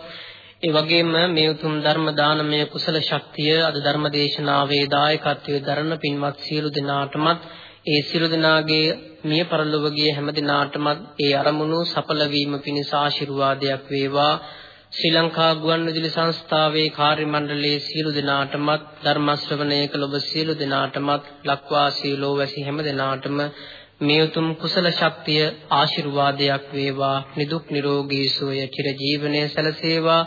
ඒ වගේම මේ උතුම් ධර්ම දානමය කුසල ශක්තිය අද ධර්ම දේශනාවේ දායකත්වයේ දරන පින්වත් සියලු දෙනාටමත් ඒ සියලු දෙනාගේ මිය පරලොවගේ හැම දිනාටමත් ඒ අරමුණු සඵල වීම පිණිස ආශිර්වාදයක් වේවා. ශ්‍රී ලංකා ගුවන්විදුලි සංස්ථාවේ කාර්ය මණ්ඩලයේ සියලු දෙනාටමත් ධර්ම ශ්‍රවණය කළ ඔබ සියලු දෙනාටමත් ලක්වාසී ලෝවැසි හැම දෙනාටම මේ උතුම් කුසල ශක්තිය ආශිර්වාදයක් වේවා. නිදුක් නිරෝගී සුවය චිර ජීවනයේ සැලසේවා.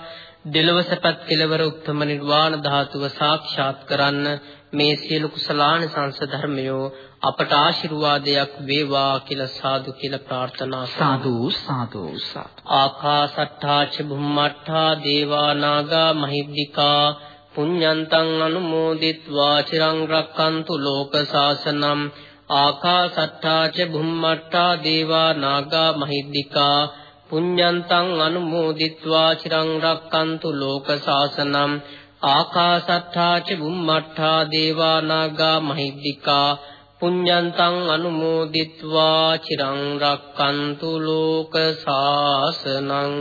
දෙලොව සැපත් කෙලවර උත්තම නිර්වාණ ධාතුව සාක්ෂාත් කරන්න මේ සියලු කුසලානිසංස ධර්මයෝ අපට ආශිර්වාදයක් වේවා කියලා සාදු කියලා ප්‍රාර්ථනා සාදු සාදු සාදු. ආකාසට්ඨා ච බුම්මට්ඨා දේවා නාග මහිද්దికා පුඤ්ඤන්තං අනුමෝදිත්වා චිරං රක්칸තු ලෝක සාසනම් ආකාසට්ඨා ච බුම්මට්ඨා දේවා නාග මහිද්దికා පුඤ්ඤන්තං අනුමෝදිත්වා චිරං රක්칸තු ලෝක සාසනම් ආකාසට්ඨා ච බුම්මට්ඨා දේවා නාග මහිද්దికා පුඤ්ඤන්තං අනුමෝදිත්වා චිරං රක්칸තු ලෝක සාසනං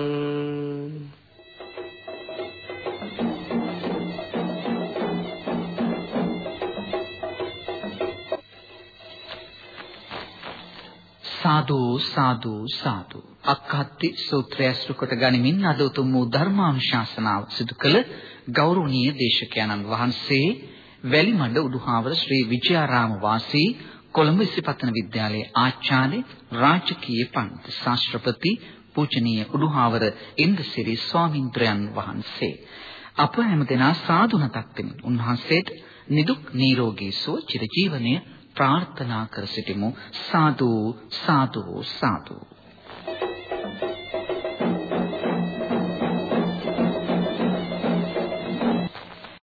සාදු සාදු සාදු. අක්ඛත්ති සූත්‍රය අසුර කොට ගනිමින් අද උතුම් වූ ධර්මානුශාසනාව සිදු කළ ගෞරවනීය දේශකයන්න් වහන්සේ වැලිමඩ උඩුහාවර ශ්‍රී විජයාරාම වාසී කොළඹ ඉසිපතන විද්‍යාලයේ ආචාර්ය රාජකීය පඬිත් ශාස්ත්‍රපති පූජනීය උඩුහාවර ඉන්දසිරි ස්වාමින්ද්‍රයන් වහන්සේ. අප හැමදෙනා සාදුනතක් වෙමින් උන්වහන්සේට නිදුක් නිරෝගී සුව චිරජීවනයේ ප්‍රාර්ථනා කර සිටිමු. සාදු සාදු සාදු.